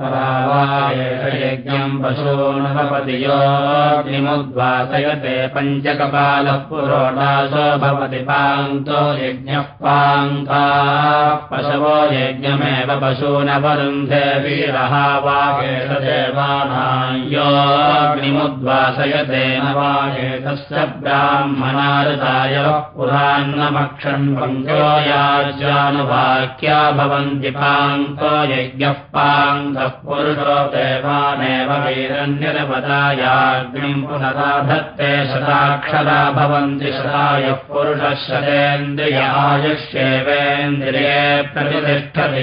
परावायेषयज्ञ यज्ञम् पशून्वपतियोग्निमुद्वासयते पञ्चकपालः पुरोडासो भवति पान्तो यज्ञः पान्ता। पशवो यज्ञमेव पशूनवरुन्धे वीरः वागेश देवानायोग्निमुद्वासयते न वागेतस्य ब्राह्मणारताय पुरान्नमक्षन् पङ्को याज्यानुवाक्या भवन्ति पान्तो यज्ञः पान्तः। पुरुषो देवानेव वीरन्यरपदायाग्निम् पुनराधत्ते शताक्षरा भवन्ति शतायः पुरुषः शतेन्द्रियायुष्येवेन्द्रिये प्रतिष्ठति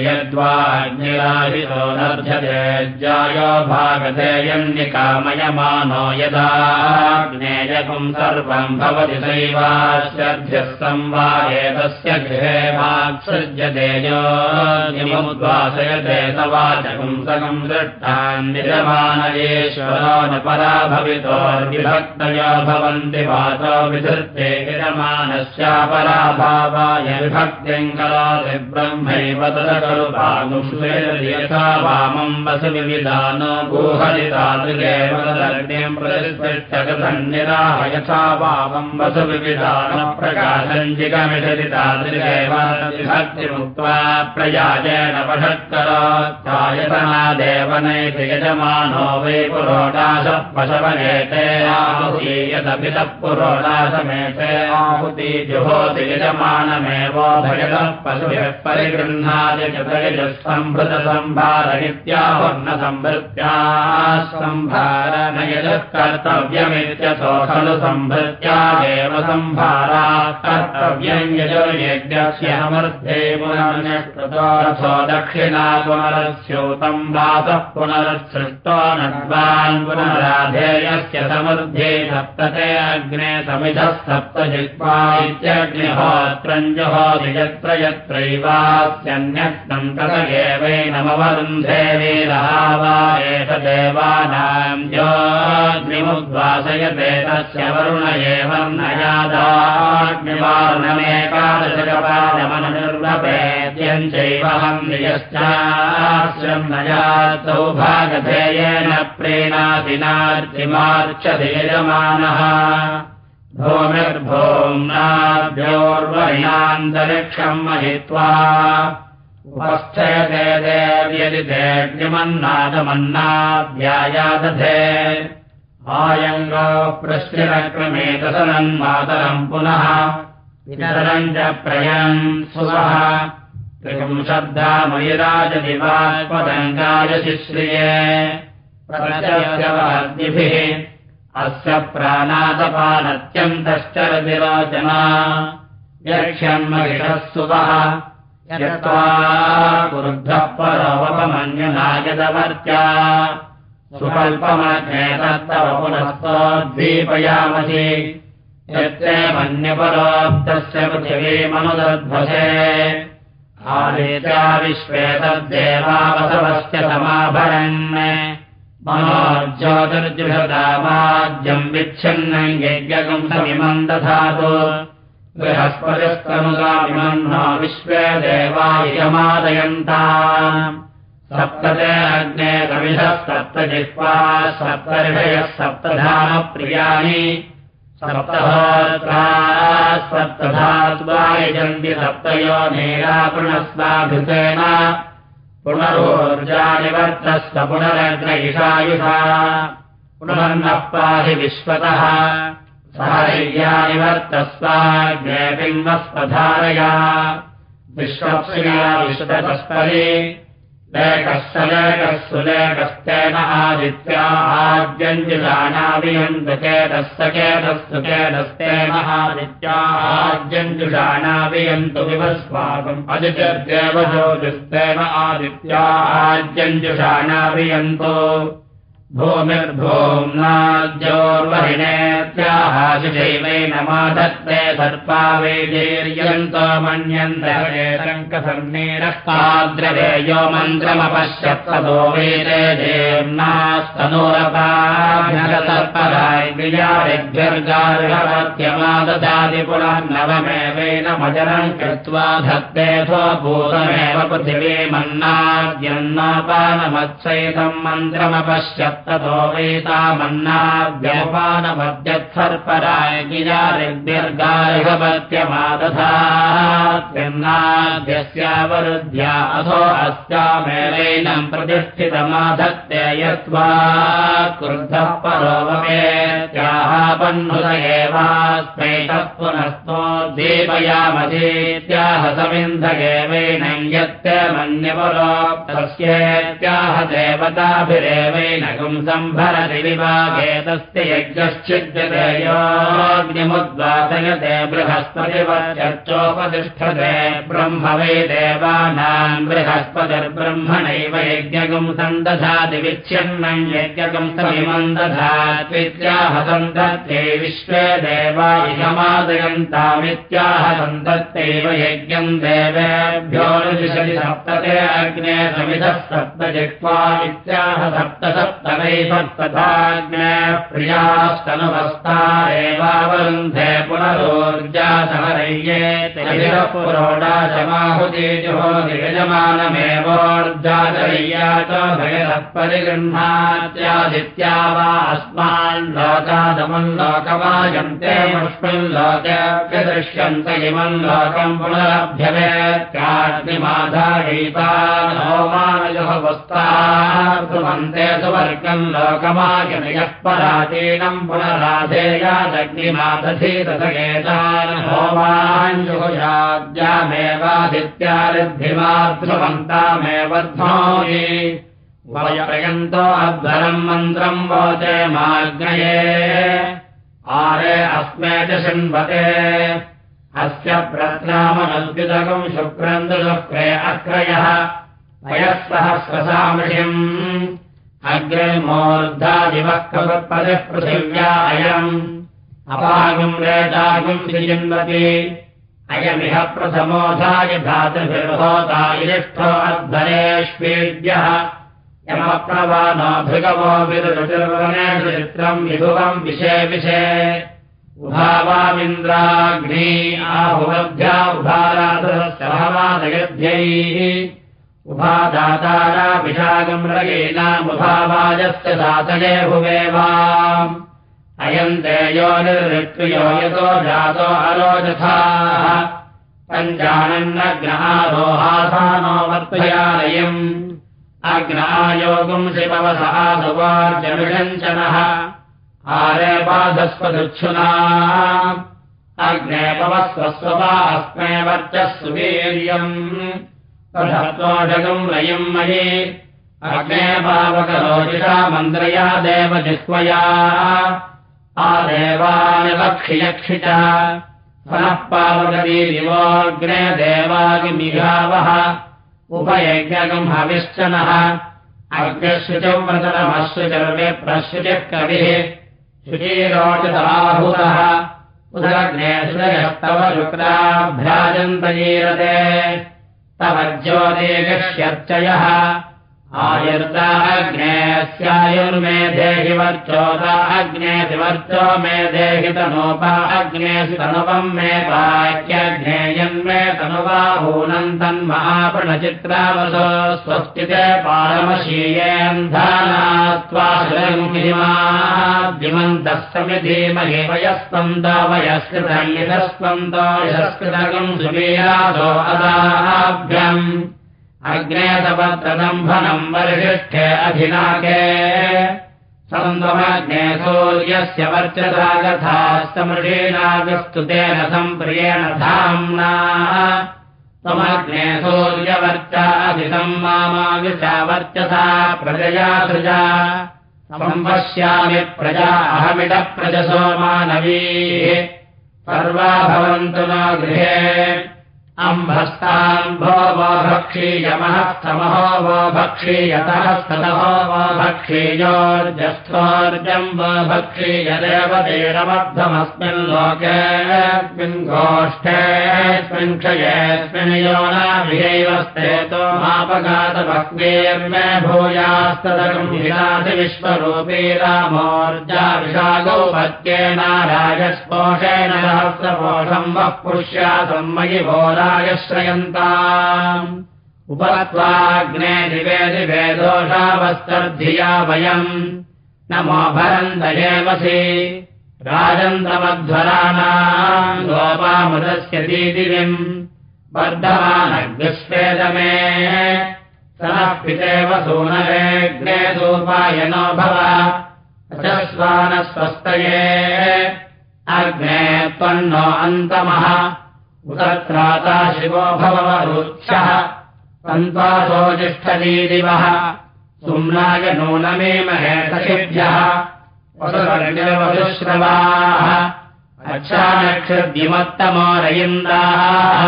ज्यायो भागते यन्निकामयमानो यदाग्नेयकम् सर्वम् भवति सैवास्यध्यः संवाहेतस्य गृहे वाक्सृज्यते योमुद्वासयते सवाचकम् सकम् दृष्टान् परा भवन्ति वाचो विधृत्ते विरमानस्यापराभावाय विभक्तिम् करोति ब्रह्मैव तदकरु यथा वामम् वसु विविधानो गुहरितादृगेव तदग्निम् प्रतिष्ठकधन्यराह यथा वामम् वसु विविधान प्रकाशम् जिगमिषति तादृगेव विभक्तिमुक्त्वा प्रयाजेन पषत्करोत्थायतनादेव नैति यजमानो वै पुरोडासः पशवनेते आहुतीयदभितः पुरोडासमेते आहुति जुहोति यजमानमेवोभयतः पशुभिः परिगृह्णाति च भयजस्सम्भृतसम्भारनित्याहुर्नसम्भृत्याः सम्भारनयजः कर्तव्यमित्यथो खलु सम्भृत्या देव सम्भारा कर्तव्यम् समर्थे दक्षिणा पुनरस्योतम् वासः नद्वान् पुनराधेयस्य समर्ध्ये सप्तते अग्ने समिधः सप्त जिह्वा इत्यग्निहोत्रम् जुहोति यत्र यत्रैवास्यन्यत्नम् तत एवैनमवरुन्धे वीरः वा एतदेवानाम् योऽग्निमुद्वासयते तस्य वरुण एव सौभागधेयेन प्रेणादिनार्तिमार्चति यजमानः भूमिर्भूम्नाभ्योर्वरिणान्तरिक्षम् महित्वा उपस्थयते देव्यदि देव्यमन्नादमन्नाध्यायादधे आयङ्गो प्रश्चिरक्रमेतसनन्मातरम् पुनः पितरम् च प्रयम् सुवः त्रिपुंशब्दामयिराजदिवात्पदङ्गाय शिश्रिये प्रचर्यवाद्यभिः अस्य प्राणादपानत्यन्तश्चरतिरोचना यक्ष्यम् महिषः सुवः। यत्त्वा कुरुद्धः परोपमन्युनायदवर्त्या। सुकल्पमध्येतत्तव पुनस्तोद्दीपयामसि यत्ते मन्यपरोक्तस्य पृथिवीमनुदध्वसे। आदित्या विश्वे तद्देवावसवस्य समाभरन् विच्छिन्नम् यज्ञकम् समिमम् दधातु। बृहस्पतिस्तनुगामिमह्नो विश्वे देवायमादयन्ता सप्तते अग्ने कविधः सप्तजिह्वा सप्तर्षयः सप्तधामप्रियाणि। सप्तहोत्रा सप्तधात्वायजन्ति सप्तयो नेरापुणस्वाभिषेण पुनरोर्जानिवर्तस्व पुनरग्न इषायुषा पुनरन्नः पाहि विश्वतः। सहैर्यानिवर्तस्वाग्नेबिम्बस्वधारया विश्वप्रिया विश्वतस्परि सुलेखस्तेन आदित्या आद्यञ्जुषाणाभियन्तुकेतः सकेतः सुकेतस्तेन आदित्या आद्यञ्जुषाणाभियन्तु विवस्वाकम् अदितिर्देव ज्योतिस्तेन आदित्या आद्यञ्जुषाणाभियन्तो भूमिर्भूम्नाद्योर्वरिणेत्याहाशिशैवेन माधत्ते सर्पा मन्त्रमपश्यत्तदो वेदे देम्नास्तनोरपार्पराय विजारिभ्यर्गार्हवत्यमाददादि पुनर्नवमेवेन मजरम् कृत्वा धत्तेऽथो भूतमेव पृथिवीमन्नाद्यन्नापानमत्सैतम् मन्त्रमपश्यत् ततो वेतामन्नाव्यपानमद्यत्सर्पराय गिरारिभ्यर्गारिभवत्यमादधाद्यस्यावरुद्ध्या अथो अस्यामेलैनम् प्रतिष्ठितमाधत्ते यत्त्वा क्रुद्धः परोपमेत्याहापह्नुत एवास्मै तः पुनस्तो दीपयामधीत्याह समिन्ध एवैनम् यत्यमन्यपरो तस्येत्याह देवताभिरेवैनकम् सम्भरति विभागे तस्य यज्ञश्चिद्यते योऽग्निमुद्वासयते बृहस्पतिवर्चोपतिष्ठते ब्रह्म वै देवानाम् बृहस्पतिर्ब्रह्मणैव यज्ञकम् सन्दधाति विच्छिन्नम् यज्ञकम् समिमम् दधात्वित्याह सन्दत्ते विश्वे देवा इहमादयन्तामित्याह सन्दत्तैव यज्ञम् देवेभ्यो सप्तते अग्ने समिधः सप्त जिह्वा इत्याह सप्त सप्तमै सप्तथाग्ने प्रियास्तनुवस्ता एवावरुन्धे पुनरोर्जासहरय्ये तैः रोडाशमाहुतेजुहोदिगजमानमेवोर्जातरय्यातो भगतः परिगृह्णात्यादित्या वा अस्माल्लोकादमुल्लोकमायन्ते मुष्मिल्लोकव्यदृश्यन्त इमम् लोकम् पुनरभ्यवे सुवर्गम् लोकमायनयः ध्वोनि। वयप्रयन्तो अध्वरम् मन्त्रम् वोचे माग्नये। आरे अस्मे च शृण्वते। अस्य प्रत्नामनद्युतकम् शुक्रम् दुःख्रे अक्रयः। वयःसहस्रसामृषिम् अग्रे मूर्धादिवः कवत्पदः पृथिव्या अयम् अपागम् रेतागुम् श्रिजिन्वति अयमिह प्रथमोधाय भ्रातृभिर्होता इष्ठो अध्वरेष्वेद्यः यमप्रवानो भृगवो विरुचिर्वनेषु चित्रम् विभुवम् विषे विषे। उभावामिन्द्राग्नी आहुवभ्या उभाराधरस्यभावादयध्यैः उभादाताराभिषागम् रगेनामुभावाजस्य दातये भुवेवा अयम् ते यो निर्ऋत्वियो यतो जातो अरोजथाः पञ्चानन्नग्नहारोहासानो वर्तयालयम्। अग्नायोगुम् शिववसहासुवार्जमिषञ्चनः आरेपाधस्वदुच्छुना अग्नेपवस्वस्वपा अस्मे वर्चः सुवीर्यम् रयम् मयि। अग्ने पावकरोजिषा मन्द्रया देव जिह्वया देवागिमिघावः उपयज्ञकम् हविश्चनः अग्निशुचम् व्रतनमश्रुचर्वे प्रश्रुचिः कविः। शुचीरोचिताहुतः। उदरग्ने सुरयस्तव शुक्राभ्याजन्तजीरते तव ज्योतिगश्यर्चयः आयुर्दा अग्नेस्यायुर्मे देहि अग्नेसि वर्चो मे देहि तनोपा अग्नेसि तनुवम् मे पाक्यग्नेयन्मे तनुवाहूनम् तन्महापणचित्रावसो स्वस्तिते पारमशीयेऽन्धानास्त्वादिमन्तः समिधीमहि वयस्पन्द वयस्कृतम् यशस्पन्द यशस्कृतकम् सुवीरासो अदाभ्यम् अग्नेतपत्रदम्भनम् वरिष्ठे अधिनाके। सन्दमग्ने सूर्यस्य वर्चसा गथास्तमृषीणागस्तुतेन सम्प्रियेण धाम्ना। त्वमग्ने सूर्यवर्चा अधितम् मामाविचा वर्चसा प्रजया सृजा। सम्पश्यामि प्रजा अहमिडप्रजसो मानवीः। सर्वा भवन्तु न गृहे अंभस्ता वो भक्षीयमहस्तमहो वो भक्षीयतहस्ततहो वो भक्षीयोर्जस्थोर्जम् वो भक्षीयदेवदेरमब्धमस्मिल्लोकेऽस्मिन् गोष्ठेऽस्मिन् क्षयेऽस्मिन् योनाभियैवस्तेतो मापघातभक्वेर्मे भूयास्तदगम् विनासि विश्वरूपे रामोर्जा विशागौपत्ये नाराजस्पोषेण सहस्रपोषम् वः पुष्यासम् दिवे दिवे दोषावस्तर्धिया वयम्। नमो भरन्तयेवसि राजन्तमध्वराणाम् गोपामृतस्य दीदिविम्। वर्धमानग्स्वेदमे सः पितेव सूनवेग्ने सूपायनो भव। स्वानस्वस्तये अग्ने त्वन्नो अन्तमः उतत्राता शिवो भवरुक्षः सन्त्वासोजिष्ठदीदिवः सुम्नाय नूनमे महेतशिभ्यः वसुश्रवाः अच्छानक्षद्विमत्तमोरयिन्दाः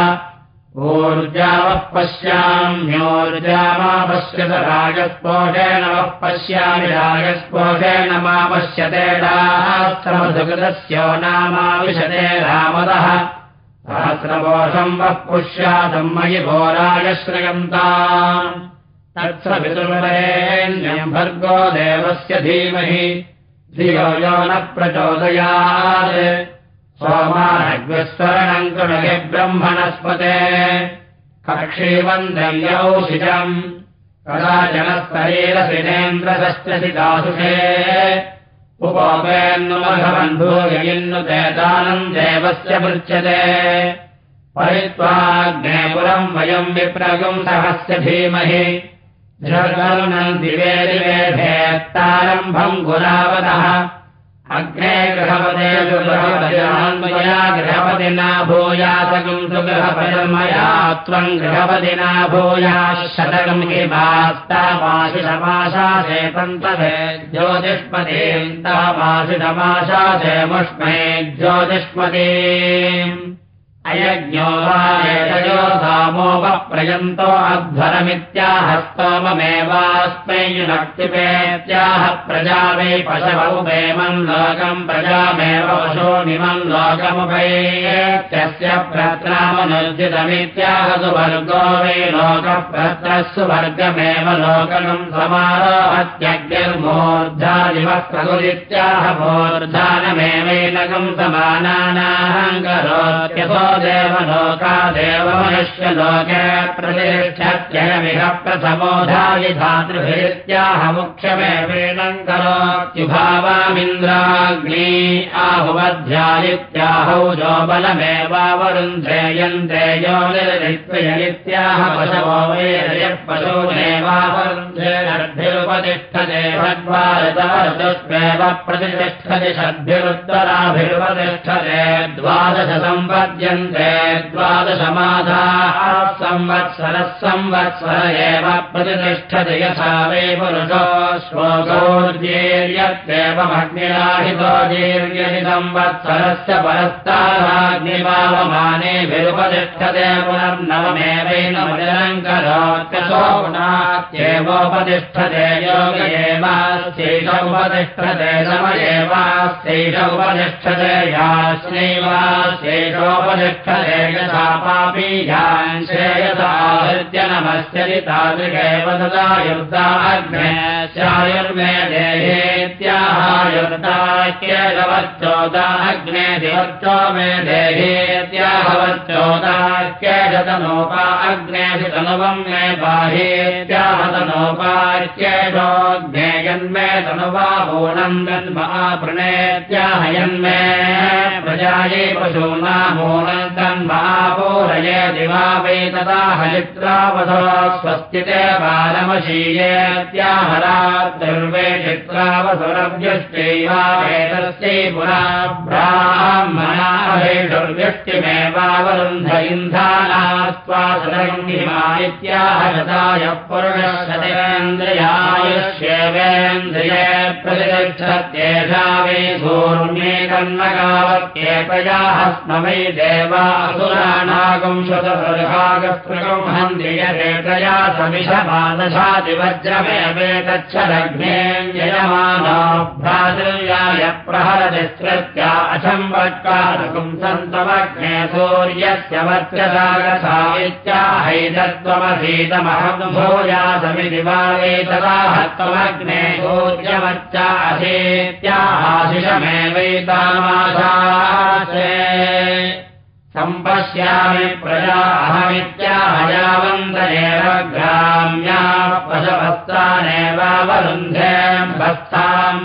ऊर्जावः पश्याम्योर्जामा पश्यत राजस्पोषेण वः पश्यामि राजस्पोषेण मा पश्यतेडास्त्रमसुकृतस्यो नामाविशते रामदः सहस्रपोषम् वः पुष्यादम् मयि भोराय श्रयन्ता। तत्सवितुरेण्यम् भर्गो देवस्य धीमहि। धियो यो न प्रचोदयात्। सोमानग्विस्वरणम् कृणहि ब्रह्मणस्पते। कदा जनस्तरीरसिनेन्द्रशस्त्रसि दासुषे उपोपेन्नुमघबन्धूयिन्नुतेतानम् देवस्य पृच्छते। परित्वाग्ने पुरम् वयम् विप्रगुम् सहस्य धीमहि। दिवे दिवे भेत्तारम्भम् गुरावतः अग्ने गृहपदे गृहपदया गृहपदिना भूयासकम् सुगृहपदमया त्वम् गृहपदिना भूया शतकम् वास्तामाशिषमाशासे पन्तवे ज्योतिष्मतीम् तमाशिषमाशासे मुष्मे ज्योतिष्मती अयज्ञो वा एतयो सामोपप्रयन्तो अध्वरमित्याहस्तोममेवास्मै युनक्तिपेत्याह प्रजा वै पशवौ वेमम् लोकम् प्रजामेव पशोनिमम् लोकमुपैत्यस्य प्रत्रामनुर्जितमित्याह सुवर्गो वै लोकप्रत्रः सुवर्गमेव लोकनम् समारोहत्यग्निर्मूर्धादिवः प्रकुदित्याह मूर्धानमेवैनकम् समानानाहङ्करोत्यसो प्रतिष्ठत्ययमिह प्रथमोधायि धातृभित्याह मुख्यमेवेणम् करोत्युभावामिन्द्राग्नी आहुवध्यायित्याहौ जो बलमेवावरुन्ध्रेयन्त्रेयो निर्वित्वयित्याह पशवो वेदयः पशूनेवावरुन्ध्रेरद्भिरुपतिष्ठते भद्वारतवर्तुष्वेव प्रतिष्ठति षड्भिरुत्तराभिरुपतिष्ठते द्वादश द्वादशमाधाः संवत्सरः संवत्सर एव प्रतिष्ठति यथा वै पुरुषो श्लोकोर्जेर्यत्येवमग्निराहितो जीर्यति संवत्सरस्य परस्ताग्निवावमानेभिरुपतिष्ठते पुनर्नवमेवैनमजनम् करोत्यसो गुणात्येवोपतिष्ठते योग एवास्यैष उपतिष्ठते सम एवास्यैष उपतिष्ठते यास्यैवास्यैषोपतिष्ठते यथा पापीयान् श्रेयसाहृत्य नमस्यति तादृगेव तदा युक्ता अग्ने स्यायुर्मे देहेत्याहायुक्ताख्येदवच्चोदा अग्ने दिवच्चो मे देहेत्याहवच्चोदाख्येदतनोपा अग्नेषु तनुवम् मे बाहेत्याहतनोपाख्येषोऽग्ने यन्मे तनुवा भूनन्दन्म प्रणेत्याहयन्मे प्रजायै पशूनामूनन्दन्मापूरये दिवा वै तदा हलित्रावधो स्वस्तिते बालमशीयेत्याहराद्दुर्वे चित्रावसुरव्यश्चैवावेतस्यै पुरा ब्राह्मणाभिषुर्व्यष्टिमेवावरुन्ध इन्धानास्त्वासदङ्गिमा इत्याह गताय पुरुषशतेन्द्रियाय आयुष्येवेन्द्रिये प्रतिष्ठत्येषा वै सूर्मे कर्णकावत्येतया हस्मवै देवासुराणागं शतसर्हागस्पृगंहन्द्रियरेतया समिषमादशादिवज्रमेवेतच्छलग्नेयमानो भ्रातृव्याय प्रहरतिस्कृत्या अशम्बट्कारकं सन्तमग्ने सूर्यस्य वत्रदागसा इत्याहैतत्वमधीतमहं भूयासमिति वा वेतदाहत्वमग्ने सूर्यमच्चा अधीत्याशिषमेवैतामाशासे सम्पश्यामि प्रजा अहमित्याहयावन्तरेव ग्राम्या पशवस्तानेवावरुन्धे भस्ताम्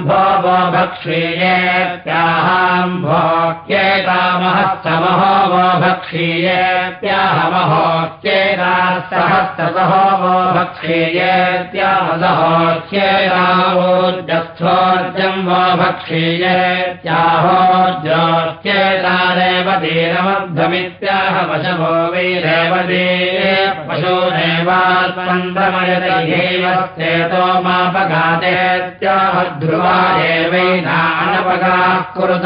क्षीयेत्याहाम्भोक्येतामहस्तमहो वो भक्षीयेत्याहमहोक्येतासहस्तसहो वो भक्षीयेत्याहसहोक्येतावोर्जस्थोर्जम् वो भक्षीयेत्याहोर्जोक्येतारेव दीरमध्वमित्याहवशभो वैरेव पशो पशूनेवात्मन्द्रमयतैः सेतो मापघातेत्याह ध्रुवा देवैः कुरुत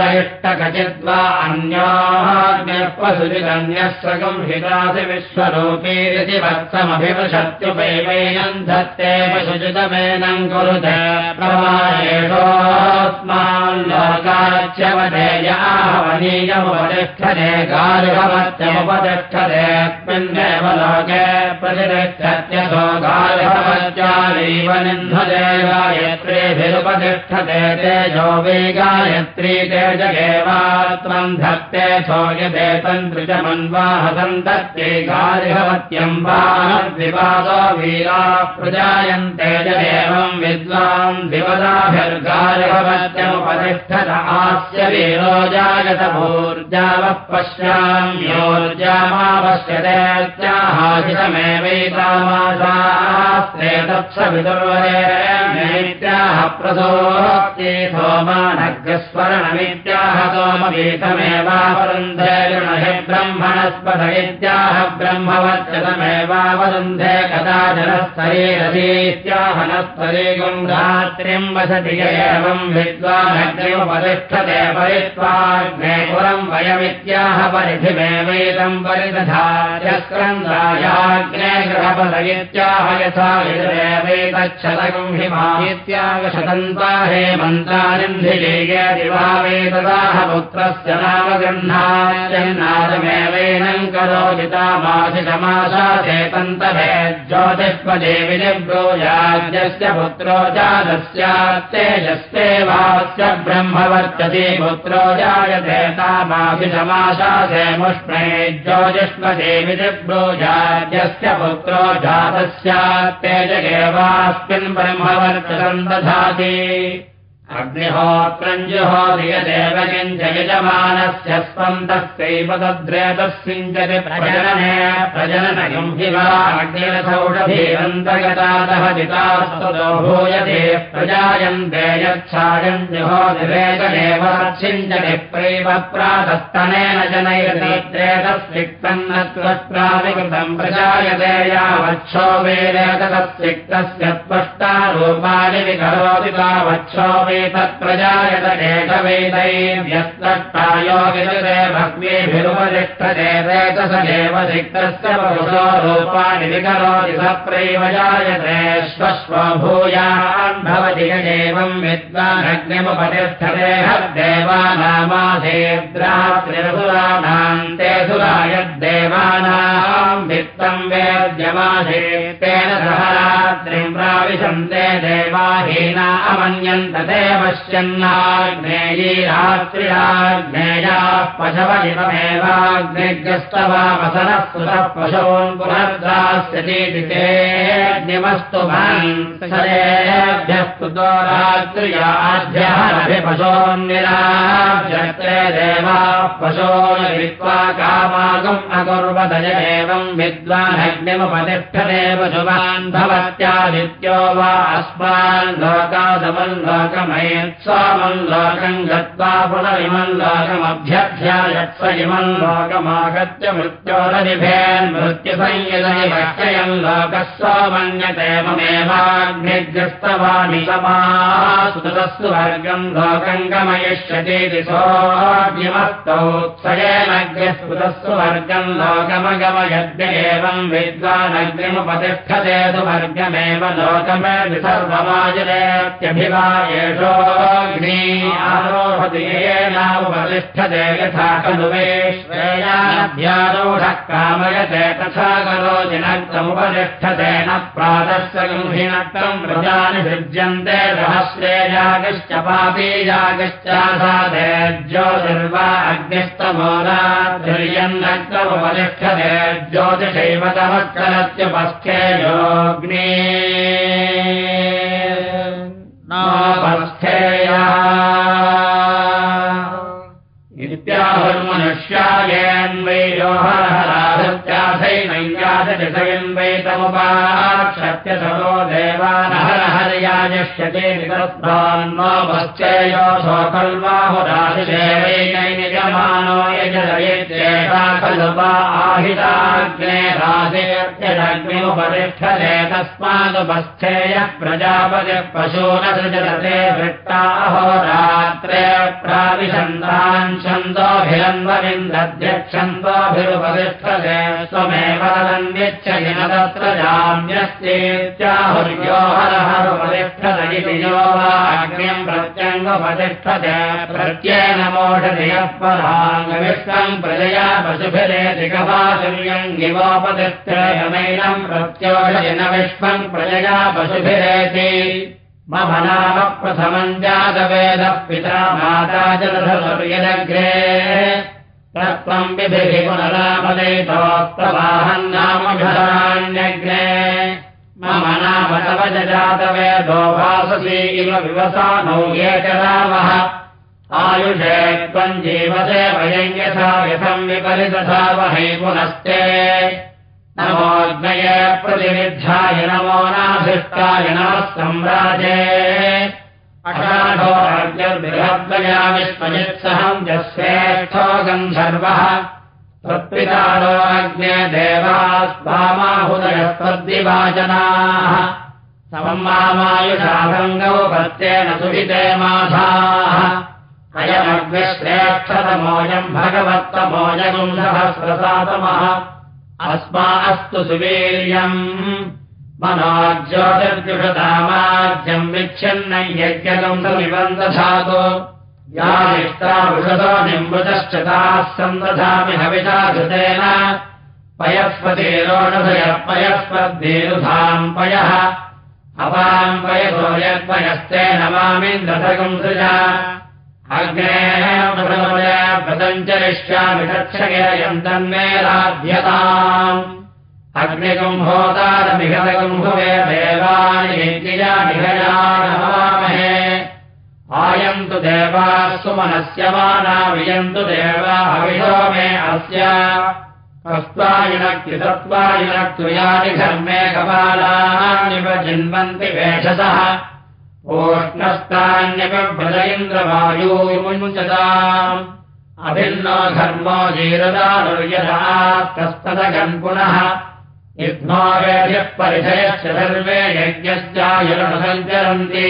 वत्समभिवशत्युपैवैनम् धत्ते पशुचितमेनम् कुरुते प्रमायेषोऽस्माल्लोकाच्यवदेयाहवनीयमुपतिष्ठते गार्हवत्यमुपतिष्ठतेऽस्मिन्नेव लोके प्रतिष्ठत्यसो गार्हवत्यादैव निन्धते गायत्रीभिरुपतिष्ठते तेजो वै गायत्री तेजगेवात्मम् धत्ते सोयते तन्त्रिजमन्वाहसन्तत्ते गार्हवत्यम्बाद्विपादो वीरा प्रजायन्ते च देवम् विद्वान् दिवदाभिर्गार्हवत्यमुपतिष्ठत आस्य वीरो जायत भूर्जावः पश्याम्योर्जामापश्यतेत्याहाशितमेवैतामाशास्त्रे तत्सविदुर्वरेत्याह प्रसोक्ते सोमानग्रस्वरणमित्याह सोमगीतमेवावरुन्धे गृणहि ब्रह्मणस्पद इत्याह ब्रह्मवच्चतमेवावरुन्धे कदाचनस्तरेरसीत्याह नस्तरे गङ्गात्रिम् वसति य एवम् विद्वानग्निमुपतिष्ठते परित्वाग्ने पुरम् वयमित्याह ग्रहपद इत्याह यथा विदेवैतच्छतकम् हिमायित्यागशतन्ता हेमन्तानिन्धिलीगे दिवावेतदाह पुत्रस्य नाम गृह्णात्यन्नादमेवैनम् करोजितामाशिषमाशासेतन्तभे ज्योतिष्पदेवि निब्रूयाज्यस्य पुत्रो जातस्यात्तेजस्तेवास्य ब्रह्मवर्तति पुत्रो जायते तामाशिषमाशासे मुष्णे ज्योतिष्पदेवि निब्रूयाज्यस्य पुत्रो जातस्यात्तेजगेवास्मिन् ब्रह्मवर्तम् दधाति यजमानस्य स्पन्दस्यैव तद्रेतस्मिञ्चति प्रजनने प्रजननयम् हि वा अग्निरथौषधीरन्तगतातः जितास्तुतो भूयते प्रजायन्ते यच्छायम् जुहोदिरेतदेव तच्छिञ्चति प्रैव प्रातस्तनेन जनैरतीत्रेतस्विक्तन्नत्वत्राविकृतम् प्रजायते यावच्छो वेदेततस्विक्तस्य त्वष्टारूपाणि विकरोति तावच्छो तत्प्रजायत एकवेदैर्यस्तट्टायो विदते भक्ष्मीभिरुपतिष्ठते रेतसदेव सिक्तस्य पुरुषो रूपाणि विकरोति स प्रैव जायते श्वश्व भूयान् भवति एवम् विद्वानग्निमुपतिष्ठते हद्देवानामासेद्रात्रिरसुराणाम् ते सुरायद्देवानाम् वित्तम् वेद्यमासे तेन सह रात्रिम् प्राविशन्ते देवाहीना अमन्यन्त ते पश्यन्नाग्नेयी रात्रिराग्नेयाः पशव इममेवाग्निग्रस्तवावसनः सुतः पशून् पुनर्दास्यतीति तेऽग्निमस्तु सरेभ्यस्तुतो रात्र्याभ्यः पशोन्निराभ्यस्ते देवाः पशोन् वित्त्वा कामागम् अकुर्वदय एवम् विद्वानग्निमुपतिष्ठते पशुमान् भवत्यादित्यो वा अस्मान् लोकादमन् लोकमयत्स्वामम् लोकम् गत्वा पुनरिमम् लोकमभ्यध्यायत्स इमम् लोकमागत्य लोकः ममेवाग्निग्रस्तवानि समासुतस्तु वर्गम् लोकम् गमयिष्यतीति सोऽग्निमस्तौ स्वयेनग्रस्फुतस्तु वर्गम् लोकमगमयद्य एवम् विद्वानग्निमुपतिष्ठते तु वर्गमेव लोकमेति सर्वमाजरेत्यभिवा एषोऽग्नि आरोहति येनामुपतिष्ठते यथा खलु वै श्रेयाभ्यारोढः कामयते तथा करोति न प्रातस्य गृहिणक्तम् प्रजानि सृज्यन्ते सहस्रे यागश्च पापी यागश्चासादे ज्योतिर्वा अग्निस्तमोदार्यन्नक्तमुपतिष्ठते ज्योतिषैव तमत्करत्युपस्थे योऽग्ने देवानहरहर्यायष्यते नितस्वान्नोपश्चेयोऽसो खल्वाहुराशिदेवैनै निजमानो यजदयेत्येषा खलु वा आहिताग्ने राशेत्यजग्निमुपतिष्ठते तस्मादुपस्थेयः प्रजापतिः पशूनसृजते वृत्ताहोरात्रे प्राविशन्तान् छन्दोभिरन्वविन्दध्यक्षन्दोभिरुपतिष्ठते स्वमेव तत्र हरहरुपतिष्ठत प्रत्येन मोषधियः पराङ्गविष्टम् प्रजया पशुभिरेधिकवासुर्यम् गिवोपतिष्ठेयमैनम् प्रत्योषति न विश्वम् प्रजया पशुभिरेति। मम नाम प्रथमम् जातवेदः पिता माता घराण्यग्रे मम नाम तव जातवेदो भाससी इव विवसानौ ये च रामः आयुषे त्वम् जीवते वयम् यथा यथम् विपरितथा वहै पुनस्ते। नमोऽग्नये प्रतिनिध्याय नमो नाधिष्ठाय नमः सम्राजे अषाढोर्गर्बृहद्वया विस्मयत्सहम् यस्येष्ठो गन्धर्वः। त्वत्पितारो अग्ने देवास्वामाहुदयस्त्वद्दिवाचनाः सममायुषाभङ्गौ पत्येन सुहिते माधाः। अयमग्निश्रेष्ठतमोऽयम् भगवत्तमोजगुंसहस्रसातमः अस्मा अस्तु सुवीर्यम्। मनोज्योतिर्जुषतामाज्यम् विच्छिन्न यज्ञकम् समिबन्धधातु यादिष्टावृषतो निम्बुतश्च ताः सन्दधामि हविषा धृतेन। पयस्पतिरोषधयः पयस्पद्भिरुधाम् पयः अपाम् पयसो यत्पयस्तेन मामिन्द्रथकम् सृजा। अग्नेः तच्छयम् तन्मे राध्यताम् अग्निकुम्भोतारमिहतकुम्भुवे देवानि निहयामहे आयन्तु देवाः सुमनस्य माना वियन्तु देवा हविषो मे अस्य कस्त्वायिनक्तिसत्त्वायिनक्तुयानि धर्मे कपालान्निव जिन्वन्ति वेषसः। ओष्णस्तान्यव्रज इन्द्रवायूमुञ्चताम् अभिन्नो धर्मो जीरदानुर्यथास्तस्तदगन् पुनः। युग्मोवेभ्यः परिधयश्च सर्वे यज्ञश्चायुरसञ्चरन्ति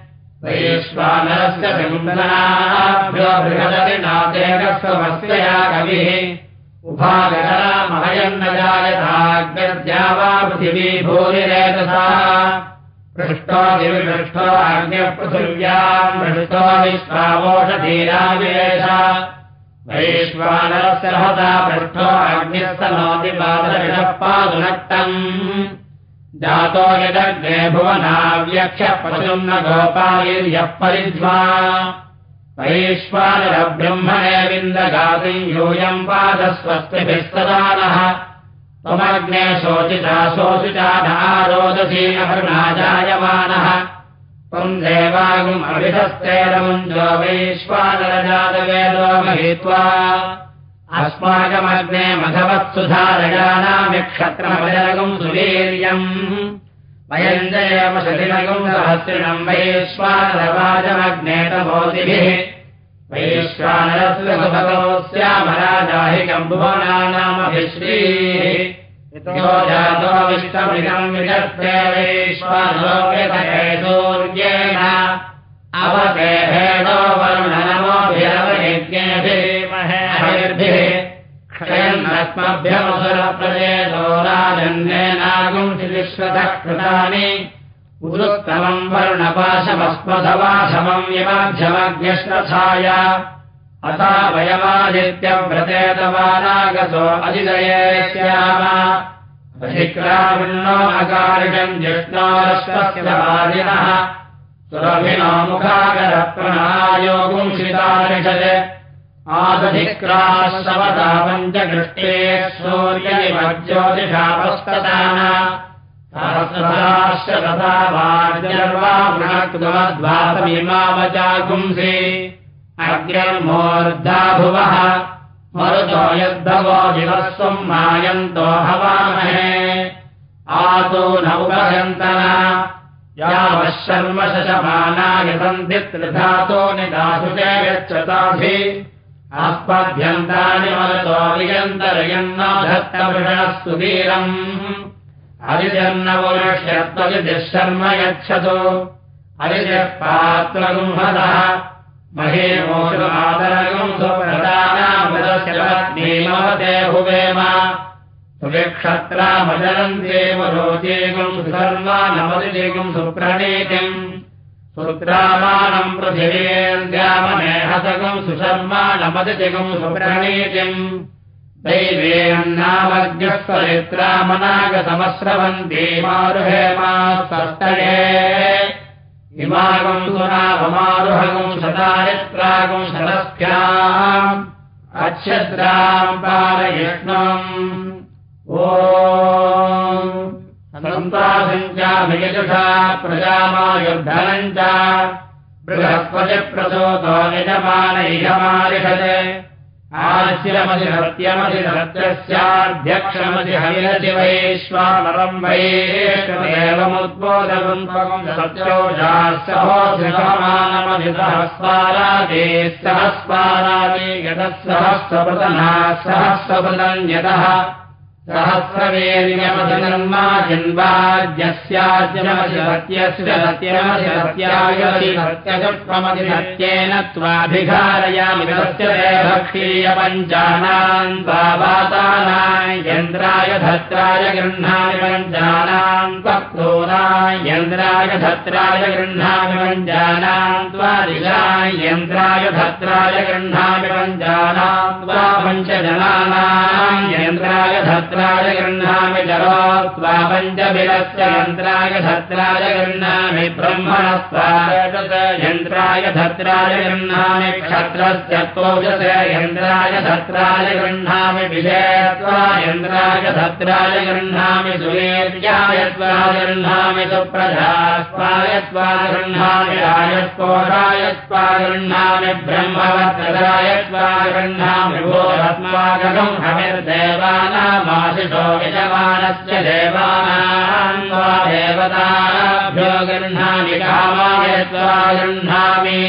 वैश्वानरस्य नादेकस्वमस्यया कविः। उभागरामहयन्न जायताग्रद्या वा पृथिवी भूरिरेतसा पृष्ठो अग्न्यपृथिव्याम् पृष्ठो विश्वावोषधीराविवेश वैश्वानरस्य रहता पृष्ठो अग्निस्तनोतिपादरिषः पादुनक्तम् जातो यदग्ने भुवनाव्यक्ष्य न गोपायिर्यः परिध्वा। वैश्वानरब्रह्मणे विन्दगातिम् यूयम् पादस्वस्तिभिः सदानः। त्वमग्ने शोचिता शोचिता नारोदसी अहृणाजायमानः। त्वम् देवागुम् अभिधस्तेरमुञ्जो वैश्वानरजातवेदो महित्वा अस्माकमग्ने मघवत्सुधारयानामिक्षत्रमजनगुम् सुवीर्यम्। वयम् जयम शतिनगुम् सहस्रिणम् वैश्वानरवाजमग्नेतमोदिभिः वैश्वानरस्य सुभगोऽस्यामराजाहिकम् भुवनानामभिश्रीः यो जातो विष्टमिदम् विदत्ते वैश्वानोपेतूर्येण अवतेहेणो वरुणनमोभिरवयज्ञेभिर्महेभिः क्षयन्नस्मभ्यमसुरप्रदेशो राजन्येनागुंसि विश्वतः कृतानि। उदुत्तमम् वरुणपाशमस्मधवाशमम् विमाध्यमज्ञश्रथाय अथा वयमादित्यव्रतेतवानागतो अजिदये स्याम अधिक्रामिन्नो अकारिषम् जिष्णोरश्वस्य वादिनः सुरभिनो मुखागरप्रणायोगुंसितारिषत् आदधिक्राशवता पञ्चकृष्टे सूर्यनिमज्योतिषापस्तदान सहस्रदाश्च तथा वार्यर्वा वृणक्त्वमद्वासमीमावचागुंसि अग्निर्मोर्धा भुवः मरुतो यद्धवो दिवः स्वम् मायन्तो हवामहे। आतो नौकहन्तन यावः शर्म शशमानाय सन्धि त्रिधातो निदासुते यच्छताभि आस्पद्यन्तानि मरुतो वियन्तरयन्न धत्तवृषणः सुवीरम् हरिजन्नवोष्यत्वजिः शर्म यच्छतु हरिजः पात्रगुंहदः महे सुविक्षत्रामजरन्त्येव रोचेगम् सुधर्मानमदिगम् सुप्रणीतिम् सुत्रामानम् पृथिवीर्द्यामनेहसगम् सुशर्मानमदिगम् सुप्रणीतिम् दैवेन्नामज्ञस्वरित्रामनागतमस्रवन्ती मारुहेमा सस्तये इमागम् सुनावमारुहगम् शतारित्रागम् शरस्याम् अच्छद्राम् पारयिष्णम्। ओ सन्तासम् चाभियजुषा प्रजामायुर्धनम् च बृहस्पतिप्रसोतो यजमान इहमारिषत् आशिरमसि सत्यमसि सत्यस्याध्यक्षमसि हविरसि वैश्वानरम् वैष्णवेवमुद्बोधवम् सत्योजासहोमानमसि सहस्वारादे यतः सहस्रपतनाः सहस्रपतम् यतः सहस्रवेर्यमधिनर्मा जन्वाद्यस्याद्यमसि सत्यस्य सत्यमसि सत्यायसि सत्यसत्त्वमसि सत्येन त्वाभिघारयामि सत्य भक्षीयपञ्चानाम् त्वावातानाम् यन्द्राय धत्राय गृह्णामि पञ्चानाम् त्वक्तोनाय यन्द्राय धत्राय त्वादिशाय यन्द्राय धत्राय गृह्णामि पञ्चानाम् त्वा पञ्चजनानाम् यन्द्राय धत्र धत्राय गृह्णामि जरो त्वा पञ्चबिलस्य यन्त्राय धत्राय गृह्णामि ब्रह्मणस्त्वाय यन्त्राय धत्राय गृह्णामि क्षत्रस्य त्वोजसे यन्त्राय धत्राय गृह्णामि विजयत्वा यन्त्राय धत्राय गृह्णामि सुवीर्याय त्वा गृह्णामि सुप्रजास्त्वाय त्वा गृह्णामि रायस्पोराय त्वा गृह्णामि ब्रह्मवत्रदाय त्वा गृह्णामि भोरत्मागम् हविर्देवानामा शिषो यजमानस्य देवानाम् वा देवताभ्यो गृह्णामि कामाय त्वा गृह्णामि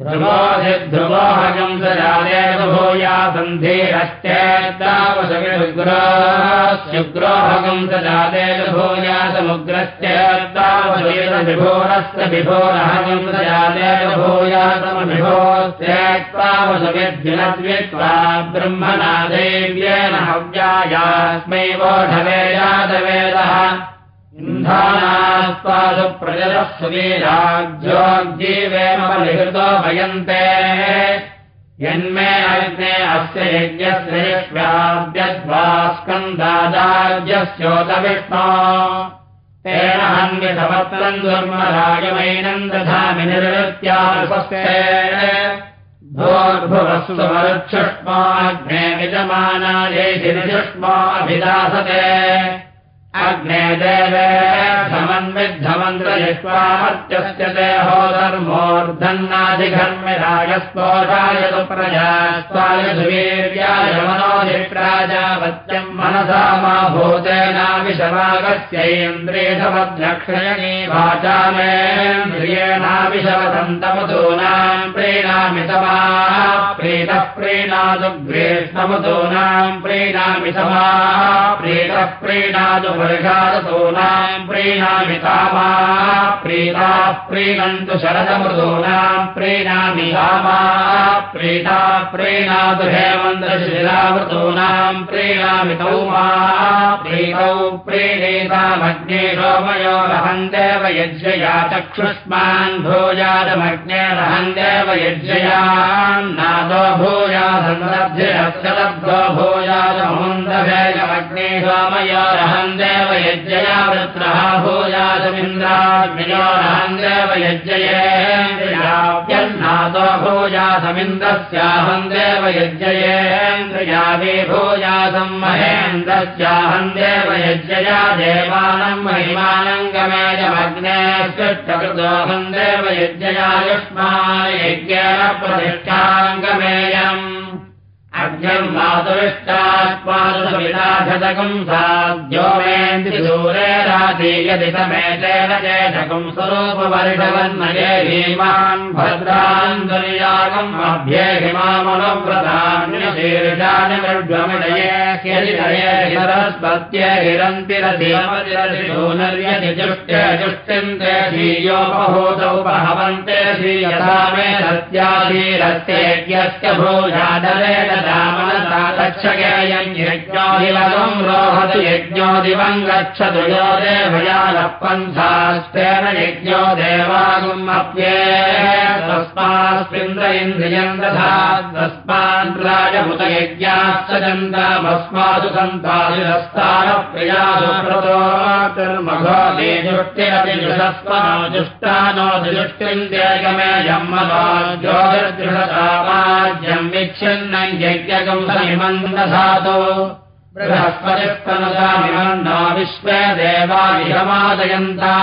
ध्रुवोऽधिध्रुवोऽहगम् स जादेव भूया सन्धिरश्चेत्तावशुग्रोऽहगम् स जादेव भूया समुग्रश्चेत्तावशुविभोरस्य विभोरहगम् स जादेव भूया समभिभोस्तेत्तावशुविद्विनद्वित्वा ब्रह्मणा देव्येन हव्यायास्मै वोढवे यादवेदः इन्धानास्तासु प्रजलः सुवीराज्योग्जीवेमनिहृतो भयन्ते। यन्मे अग्ने अस्य यज्ञस्य यश्व्याद्यद्वा स्कन्दादाज्यस्योतविष्णो तेन दुर्मरायमैनम् दधामि भोर्भुवस्वरुक्षुष्माग्ने विजमानायै अभिदासते अग्ने देवे समन्विद्धमन्त्रयिष्वामर्त्यस्य देहो धर्मोर्धन्नादिघर्मिरायस्पोषाय तु प्रजास्त्वाय सुवीर्याय मनोधिप्राजावत्यम् मनसा मा भूतेनाविषमागस्यैन्द्रियसमद्रक्षयणी वाचा मेन्द्रियेणाविशवसन्तमधूनाम् प्रीणामि समाः प्रीतः प्रीणादु ग्रेष्णमधूनाम् प्रीणामि समाः प्रीतः प्रीणादु वर्षादसूनाम् प्रीणामितामा प्रीता प्रीणन्तु शरदमृदूनाम् प्रीणामितामा प्रीता प्रीणातु हेमन्द्रशिलामृतूनाम् प्रीणामितौ मा प्रीतौ प्रीणीतामग्ने रोमयो रहन्देव यज्ञया चक्षुष्मान् भूयादमग्ने रहन्देव यज्जयान्नादो भूयादन्दभ्यश्च लब्धो भूयादमुन्दभेगमग्ने रोमयो रहन्द देव यज्ञया वृत्रः देव यज्ञयेन्द्रियावे भूयासम् महेन्द्रस्याहम् देव यज्ञया देवानम् महिमानम् गमेयमग्ने सृष्टकृतोऽहम् देव यज्ञयायुष्मान् यज्ञेन प्रतिष्ठाङ्गमेयम् अग्निम् मातुरिष्टात्मादुसविदाधकम् साद्यो वेन्ति दूरे राधीयति समेतेन चेतकम् स्वरूपवर्षवन्नये भीमान् भद्रान् दुर्यागम् अभ्येहिमामनुव्रतान्यशीर्षानि मृढ्वमिडये हिरिदये हिरस्पत्ये हिरन्ति मे सत्याधीरस्तेज्ञस्य भोजादरे ददा भूजादरेण मनसाक्षयम् यज्ञोदिवम् रोहतु गच्छतु यज्ञो देवागुम् अप्ये तस्मास्मिन्द्र इन्द्रियम् दधा तस्मान् राजभुत यज्ञाश्च चन्दामस्मासु सन्तादिरस्तानप्रियासु प्रतोर्मघोजुष्टिरपि जुषस्वनो जुष्टानो जुष्टिम् देगमेयम् मनो ज्योतिर्दृढतामाज्यम् विच्छिन्नम् यज्ञकम् समिमन्दधातो बृहस्पतिस्तनुदामिमन्नो विश्वे देवादिहमादयन्ता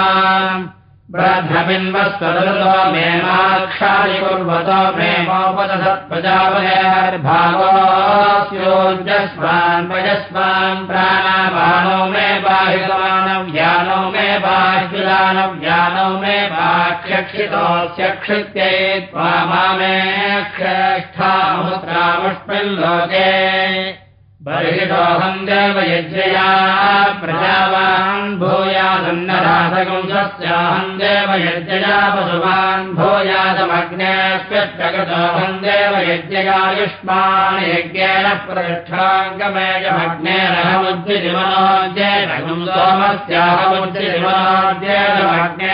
ब्रह्मबिन्वस्वदतो मे माक्षादि कुर्वतो मे मोपदसत्प्रजापयर्भागोऽस्योजस्वान् वयस्वान् प्राणापानो मे बाहिमानव्यानो मे बाह्युलानव्यानो मे बाह्यक्षितोऽस्यक्षित्यै त्वा मामे श्रेष्ठामुत्रामुष्मिल्लोके बर्हितोऽहम् देवयज्ञया प्रजावान् भूयादन्नरासगुंसस्याहम् देवयज्ञया पशुमान् भूयादमग्नेऽस्यप्रगतोऽहम् देवयज्ञयायुष्मान् यज्ञेन प्रतिष्ठाङ्गमेजमग्नेरहमुद्रिमनोद्येतगुम् सोमस्याहमुद्रिमनोद्येतमग्नेरहमुद्रिमनोद्येतमग्ने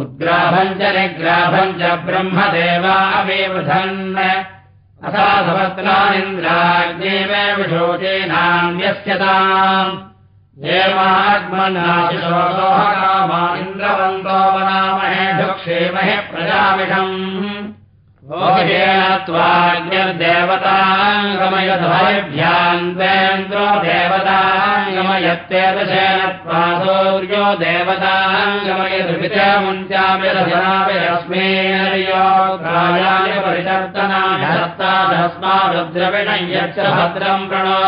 उद्ग्राभम् च निग्राभम् च ब्रह्मदेवा अविवृधन् तथा सपत्नानिन्द्राग्ने मे विशोचेनान्यस्यताम् देवाग्मनाशिशोकामा इन्द्रवन्तो वनामहे ढुक्षेमहे प्रजामिषम् त्वाग्निर्देवताङ्गमयद्भयभ्यान्द्वेन्द्रो देवताङ्गमयत्तेदशेन त्वा कायानि परिचर्तनानि हस्तादस्मारुद्रविणम् यच्च भद्रम् प्रणो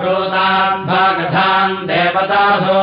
ब्रूतान् भागधान् देवतासु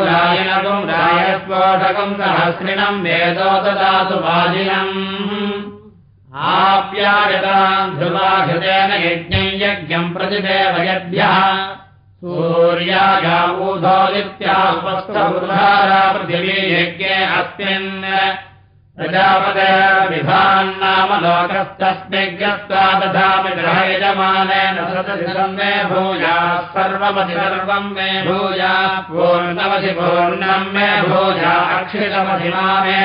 रायणकम् रायस्पोषकम् सहस्रिणम् वेदो ददातु वाजिनम् आप्यायताम् ध्रुवाघृतेन यज्ञम् यज्ञम् प्रतिदेवयद्भ्यः सूर्यायावूधोदित्या उपस्थबुधारा पृथिवी यज्ञे अस्मिन्। प्रजापते विभान्नाम लोकस्तस्मिज्ञत्वा दधामि ग्रहयजमानेन मे भूया सर्वमधि सर्वम् मे भूया पूर्णमधि पूर्णम् मे भूया अक्षितमधिमा मे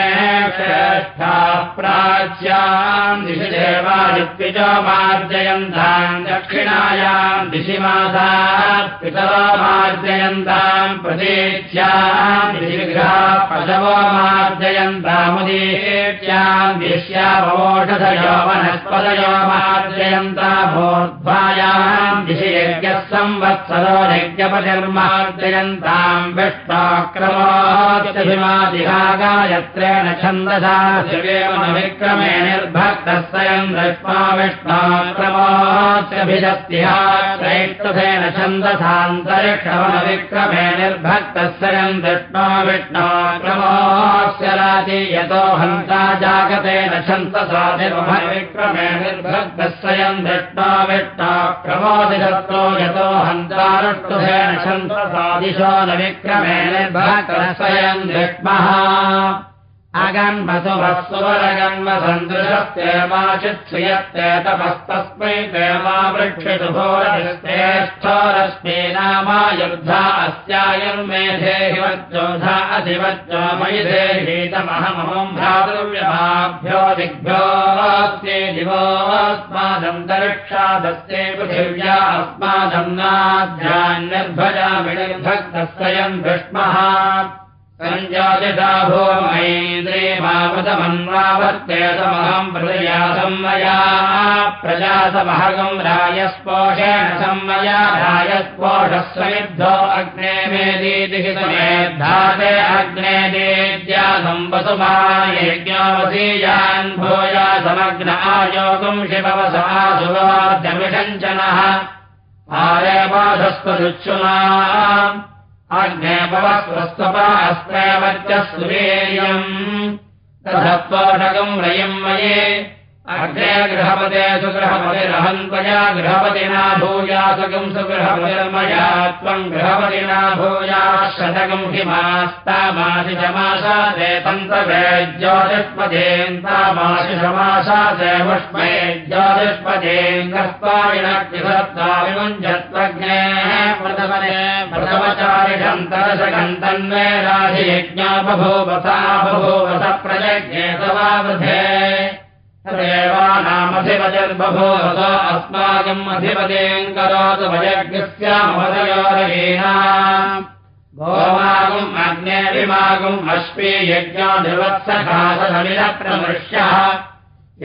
श्रेष्ठा प्राच्याम् दिशि देवादित्विजो मार्जयन्ताम् दक्षिणायाम् दिशि मासात् पितरो मार्जयन्ताम् पशवो एत्याम् दिश्यावोषधयो वनस्पदयो मार्जयन्ता भूर्ध्वायाम् दिशियज्ञः संवत्सरो यज्ञपतिर्मार्जयन्ताम् विष्टाक्रमादिहागायत्रेण छन्दसा विक्रमे निर्भक्तः स्वयम् दृष्ट्वा छन्दसान्तरिक्षमन विक्रमे निर्भक्तः स्वयम् दृष्ट्वा विष्णाक्रमास्य राजीयतो हन्ता जागतेन छन्तसाधिर्मविक्रमे निर्भक्तस्वयम् दृष्टा विष्टा क्रमोदिशत्रो यतो हन्तारुष्टुभेन छन्तसादिशो न विक्रमे निर्भक्तस्वयम् दृष्मः अगन्मसुभस्सुवरगन्मसन्दृशस्तेमाचित्सुयत्ते तपस्तस्मै ते मा वृक्षितु भोरस्तेष्ठोरस्मे नामा युद्धा अस्यायुर्मेधेहिवच्चोधा अधिवच्चो मयि देहीतमहमहम् भ्रातृव्यमाभ्यो दिग्भ्योऽस्ते दिवोऽस्मादन्तरिक्षादस्ते पृथिव्या अस्मादम् नाध्यान्यर्भजामि निर्भक्तस्वयम् भृष्मः सञ्जातिषाभोमैन्द्रीमावृतमन्वावर्ते समहम् प्रजया सम्मया प्रजा समहगम् रायस्पोषेण सम्मया रायस्पोषस्वमिद्धो अग्ने अग्ने देद्या भूया समग्न आयोगम् अस्त्रैवत्यस्वीर्यम् तथत्वषकम् रयम् मये अग्ने गृहपते सुगृहपतिरहम् त्वया गृहपतिना भूयासकम् सुगृहपतिर्मया त्वम् गृहपतिना भूया शतकम् हिमास्तामासि समासादे तन्तवे ज्योतिष्पदेन्तामासि समासादे पुष्पे ज्योतिष्पदेङ्गस्त्वाविणक्तिसत्ता विमुञ्जत्वग्ने प्रथमने प्रथमचारिषन्तरसगन्तन्वे राधियज्ञा बभूवसा बभूवस प्रजज्ञे तवावृधे देवानामधिपतिर्बभूवस अस्माकम् अग्नेभिमागुम् अश्वे यज्ञो निवत्सखासमिलप्रमृश्यः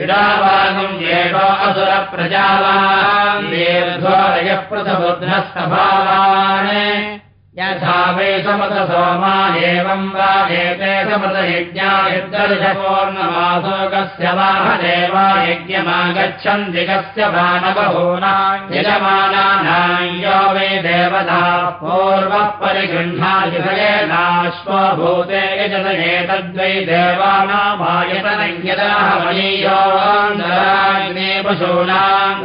इडावागुम् येषो असुरप्रजावान् दीर्घोरयः पृथबुध्नः सभावान् यथा वै समत सोमा एवम् वा एते समत यज्ञायुद्धर्षपूर्णमासोकस्य वाहदेवा यज्ञमागच्छन्ति कस्य यजमानानाम् यो वै देवता पूर्वः परिगृह्णादिभयेनाश्वभूते यजत एतद्वै यदाहमनीयोऽग्ने पशूनाम्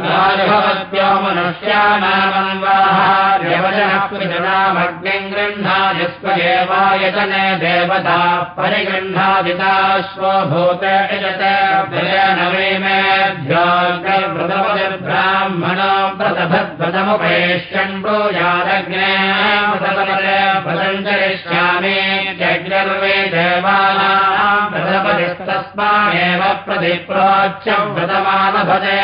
पृजनामग् गृह्णादिस्वयेवायतने देवता परिगृह्णादिताश्वभूत यजत। नवे मेभ्यो ब्राह्मणो व्रतभद्व व्रतमुपैष्यम् ब्रूयादग्ने व्रतञ्चरिष्यामि जग्रर्वे देवानाम्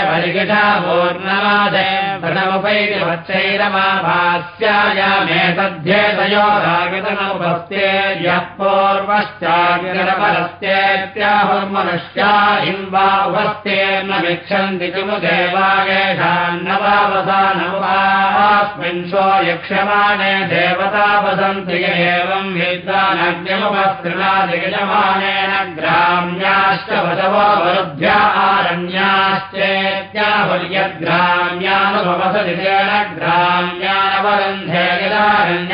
परिगिषा पूर्णमादे व्रतमुपैति वच्चैरमाभास्यायामेतध्येतयो रागितमुपस्ते यः पूर्वश्चागिरपरस्तेत्याहुर्मनुष्या हिम्बा उपस्तेर्न वीक्षन्ति किमु देवायेषान्नवावसानवास्मिन् यक्षमाणे देवता वसन्ति एवम् विद्वानग्निमुपस्तृणादिगजमानेन ग्राम्याश्च वरुभ्या आरण्याश्चेत्याहुर्यद्ग्राम्यानुभवसति तेन ग्राम्यानवरुन्धे यदारण्यस्यास्नादितेनारण्यानयतनास्नानुभवसे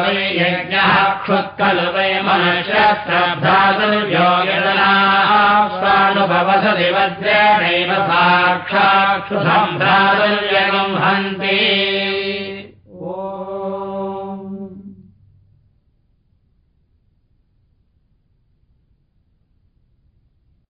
द्रोवी यज्ञः क्षुत्खलु वै मनुष्यः श्रद्धातुर्यो यदनास्वानुभवसति वज्रेणैव साक्षाक्षुसम्भ्रातुर्यगम् हन्ति